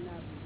ના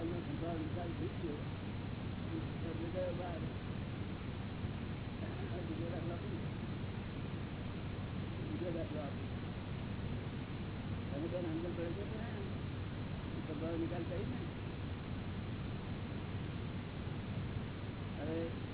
એનો સંભાવ વિચાર થઈ ગયો એટલે ગયો બહાર બીજો દાખલો આપી બીજો નિકાલ કરી ને હવે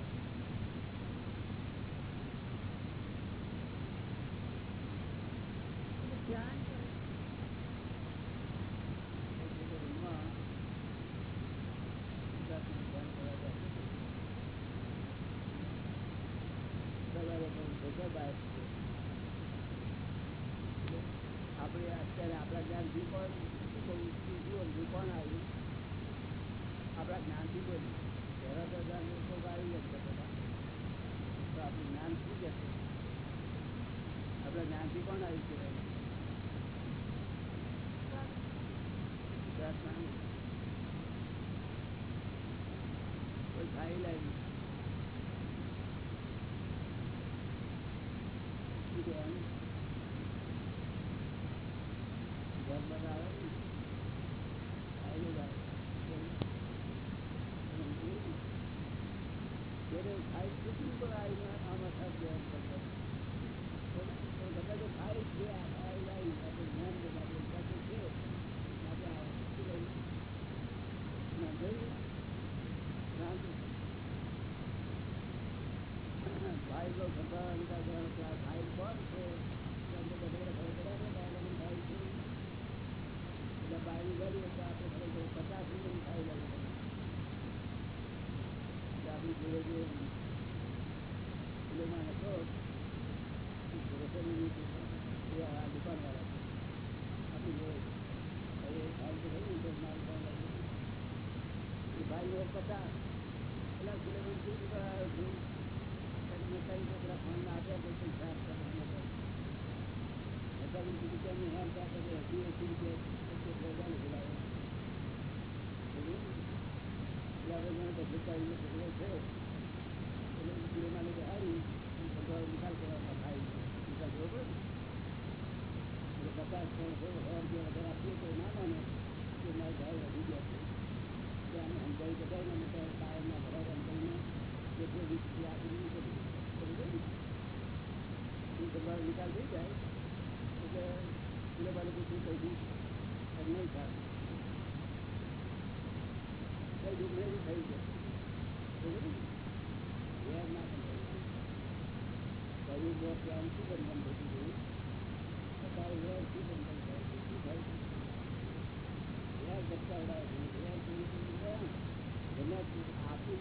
આપી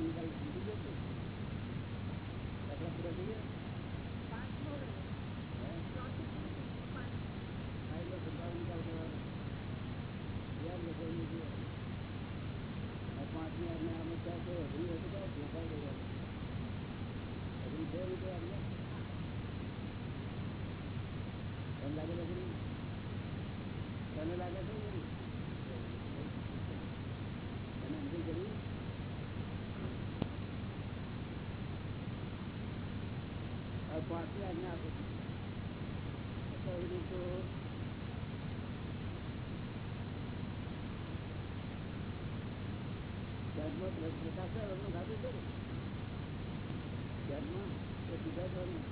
anybody ધ્યાનમાં એ બીજા જવાનું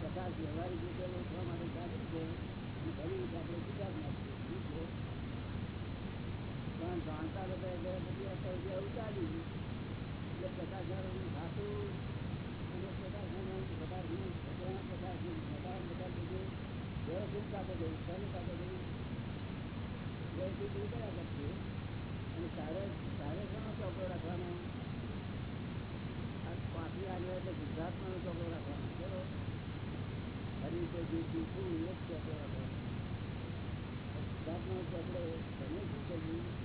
પ્રકાશ વ્યવહારિક રીતે ઓળખવા માટે ચાલે છે ઘણી રીતે આપણે વિચાર નાખીએ છે પણ જાણતા હતા એટલે બધી અત્યારે આવું પચાસ હજાર ખાતું અને પચાસ હજાર પચાસ ઘી પચાસ ઘી પચાસ પચાસ બધું વ્યવસ્થિત સાથે ગયું ચોપડો રાખવાનો પાછી આગળ ચોપડો રાખવાનો તો ગુજરાતમાં ચોપડો શું કર્યું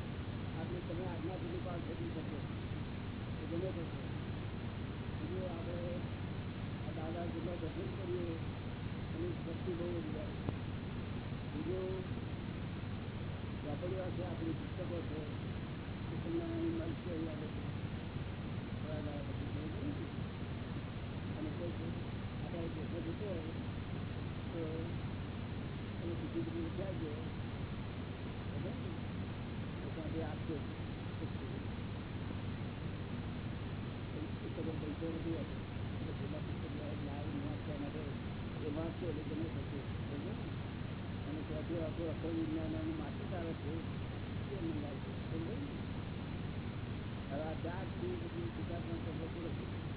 બપોર બપોર જવાનું છું એ ઘર બધું કરી પછી હરવી હરાવી તો હજી બીજા તમને આવવાનું નથી ને બપોરે પછી મારે કરી ચલો એમ કહેવાનું કહી દીધું મોહન જો સુધારતા આપણે આપણે તમે આજના સુધી પાસ કરી શકો એ ગમે તે બીજું આપણે આ દાદા જેટલા દર્શન કરીએ એની શક્તિ બહુ વધી જાય બીજું ચોપડીઓ છે આપણી પુસ્તકો છે એ તમને અહીં મળશે અહીંયા અને કોઈ આપણે દેશો જતો હોય તો એને બીજી બધી વિચાર જે આપજો. પુસ્તકો પૈસો નથી આપતો એટલે માટે એ વાંચો એટલે તમે થશે અને ત્યાંથી આપણું અખર વિજ્ઞાનોની માસિક આવે છે હવે આ ચાર ચીજ કિતાબમાં તમે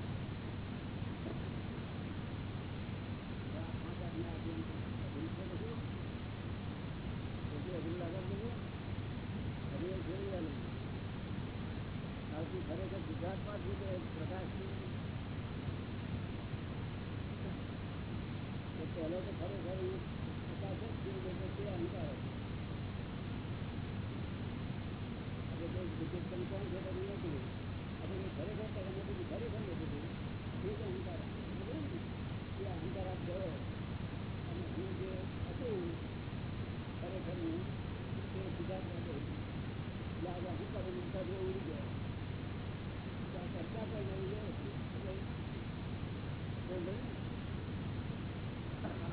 નથી ખરેખર ગુજરાતમાં શું છે પ્રકાશ પહેલો તો ખરેખર પ્રકાશ જ થયું તે અહંકાર હતો વિચિંતન કોણ છે બધું નથી આપણે ખરેખર તમે બધું ખરેખર નથી એ જ અહંકાર એ અહંકાર આપ ગયો અને હું જે હતું ખરેખર હું તે સુધાર કર્યો એટલે આજે અહંકાર ઉડી ગયો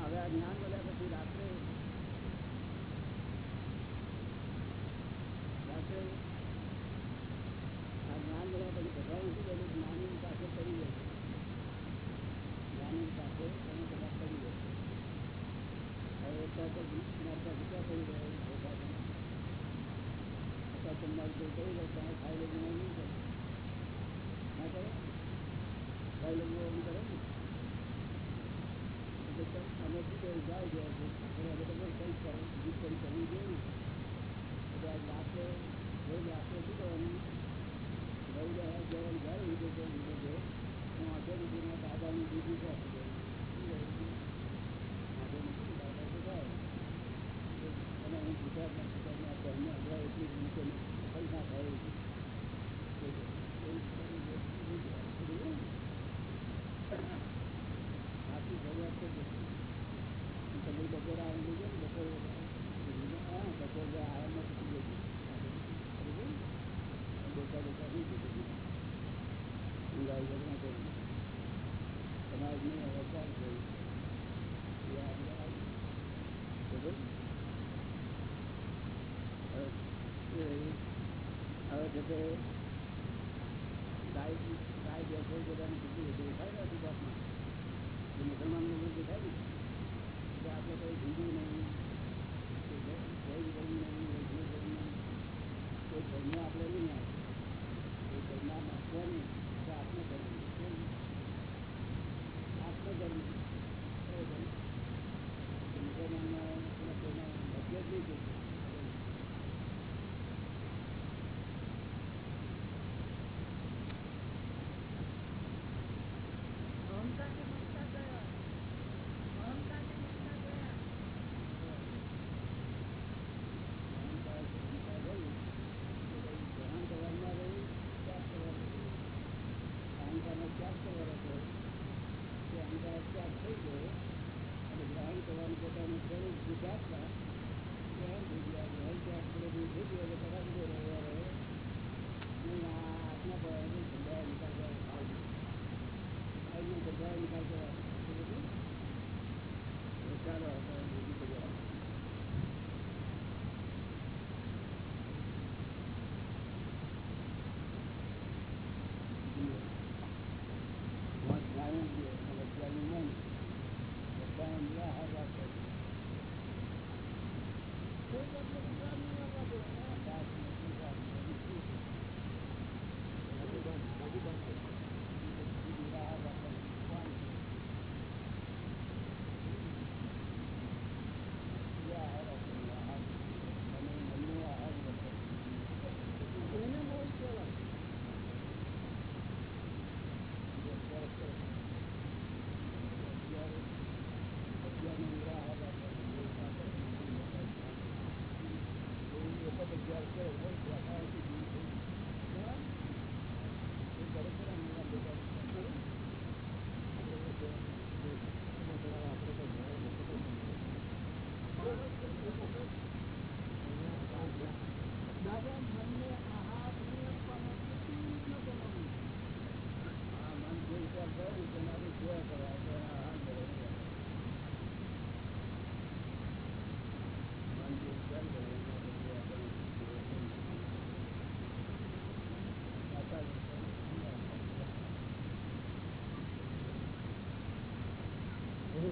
હવે આ જ્ઞાન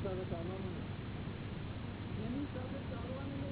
સાથે ચાલવાનું એની સાથે ચાલવાનું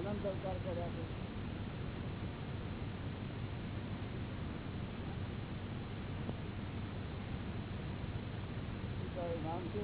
અનંત અવતાર કર્યા છે. નામ છે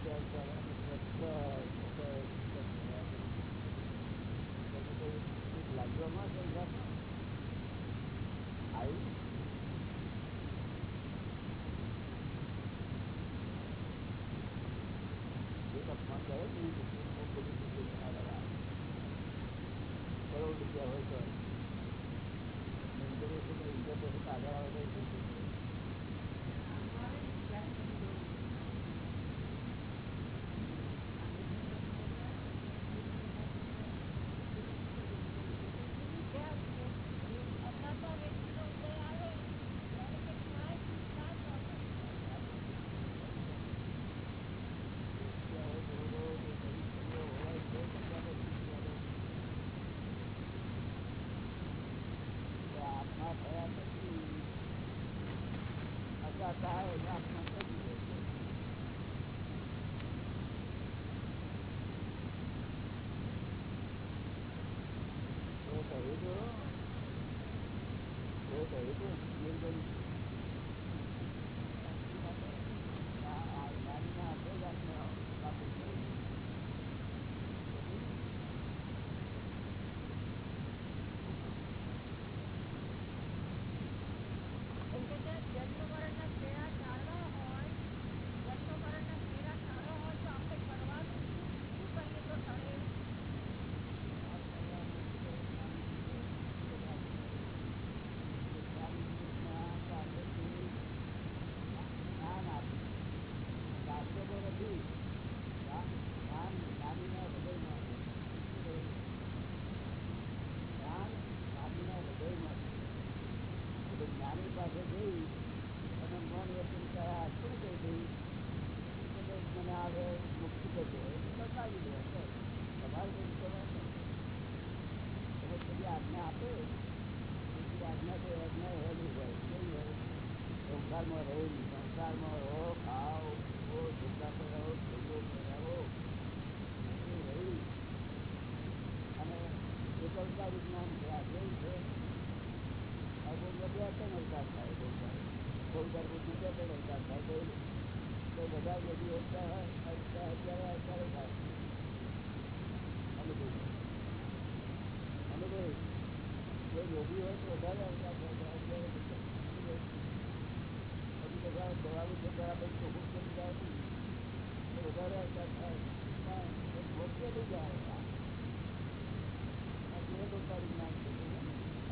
જાય આ બધું ભૂત જાય વધારે ભોગવે લઈ જાય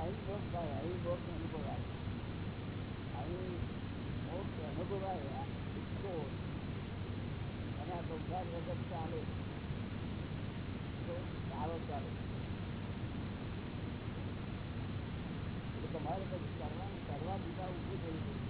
અહીં ભોગ થાય અહીં ભોગ અનુભવાય અહીં ભોગ અનુભવાય ઇચ્છો અને આ સંસાર વગર ચાલે તો સારો ચાલે તમારે પછી કરવા કરવા દીધા ઊભું થઈ ગયું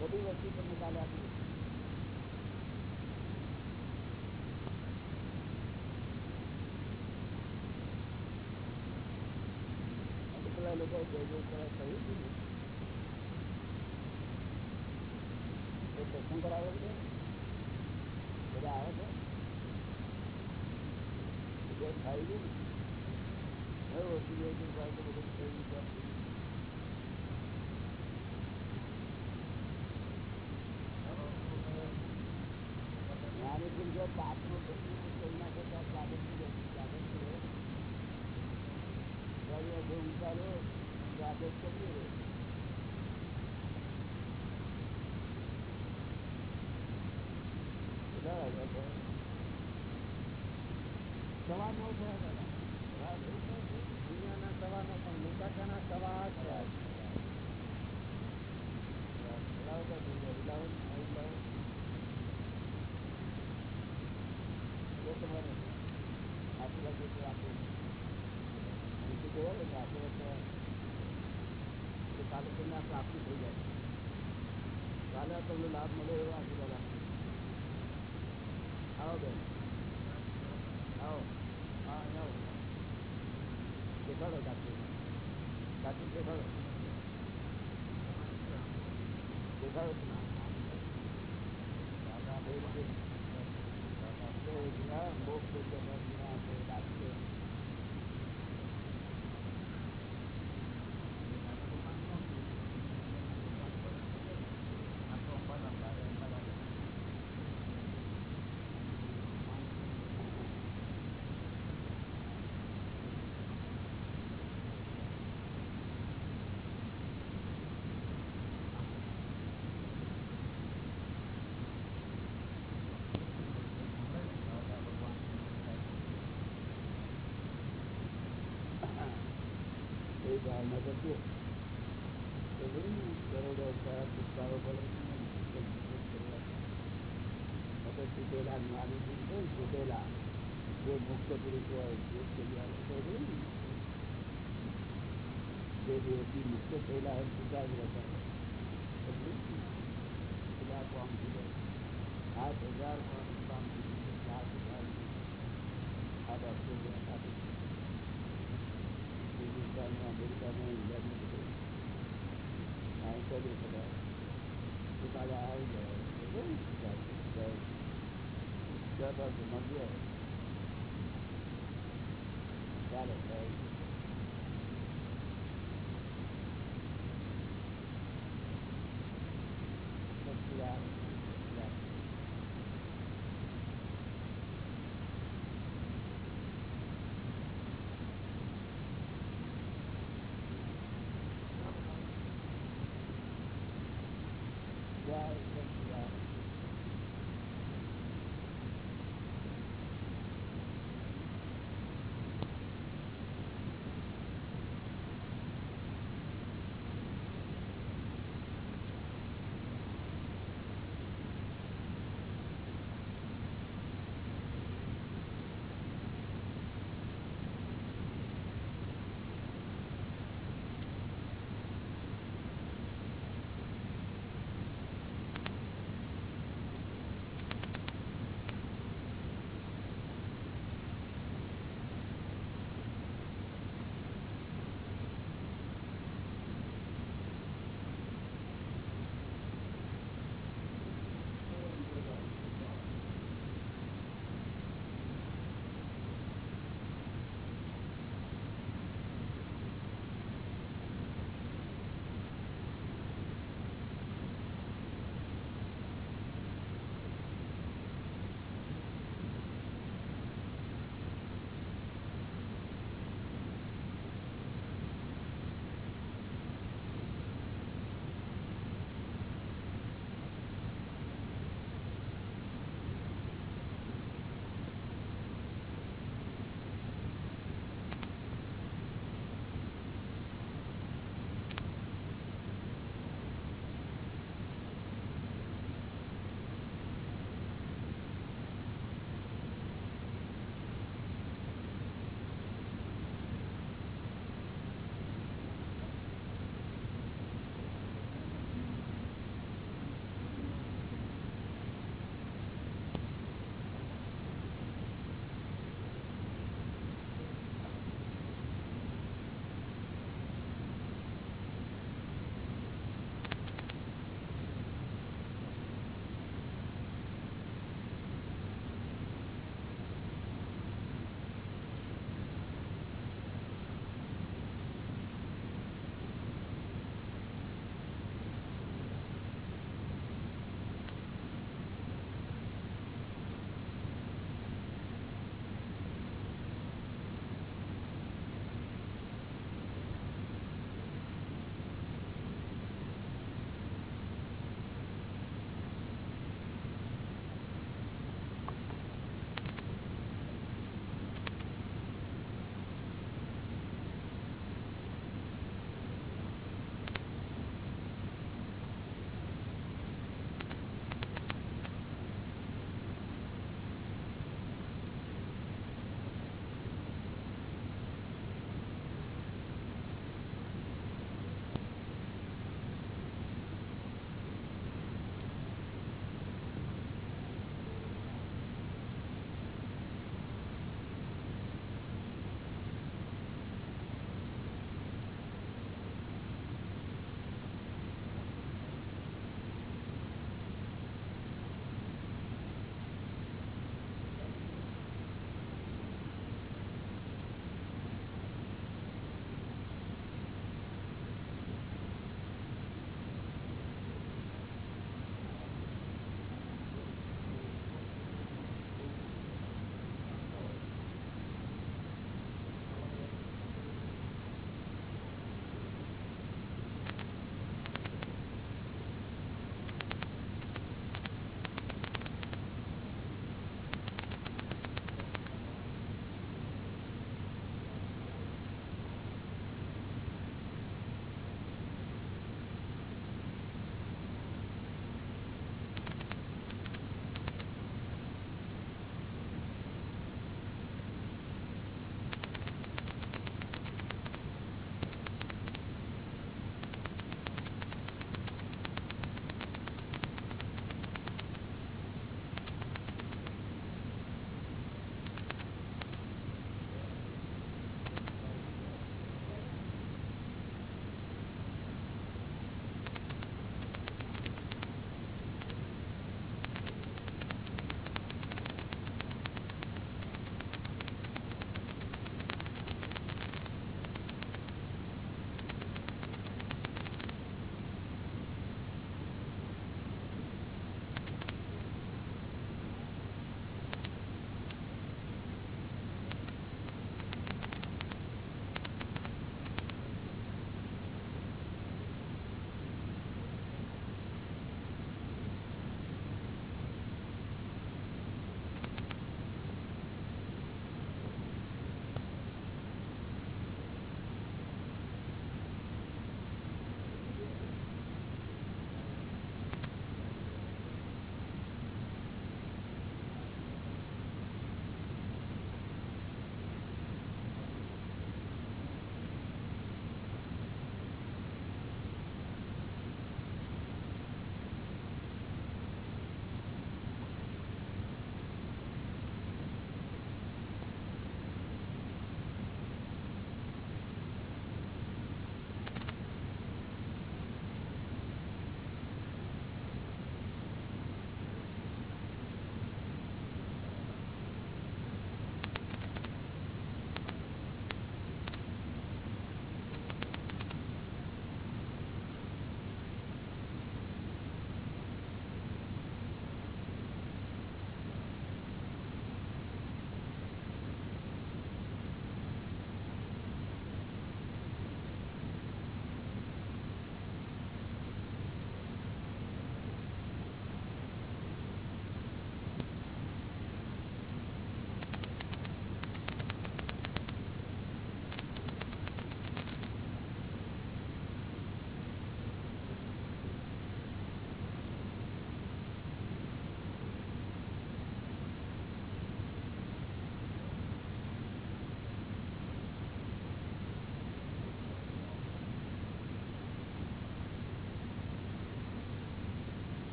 બધી વસ્તુ તમને કાલે આપી બધા લોકો જય જયકાર કરાવે છે બધા આવે છે? થાય ગયું હવે ઓછી જય જયકાર તો જ્ઞાની પુરુષો Selamat menikmati. आपल्याला लाभ જે મુક્ત પુરુષ હોય જે કલ્યાણ તો હોય ને જે વ્યક્તિ મુક્ત થયેલા હોય છૂટા જ રહેતા એટલે આ કામ થઈ જાય આઠ હજાર પણ કામ થઈ જાય સાત હજાર આ ડોક્ટર આપી હિન્દુસ્તાનમાં અમેરિકામાં ઇન્ડિયામાં બધું અહીં કરી શકાય તો કાલે આવી જાય ચાલો ચાલો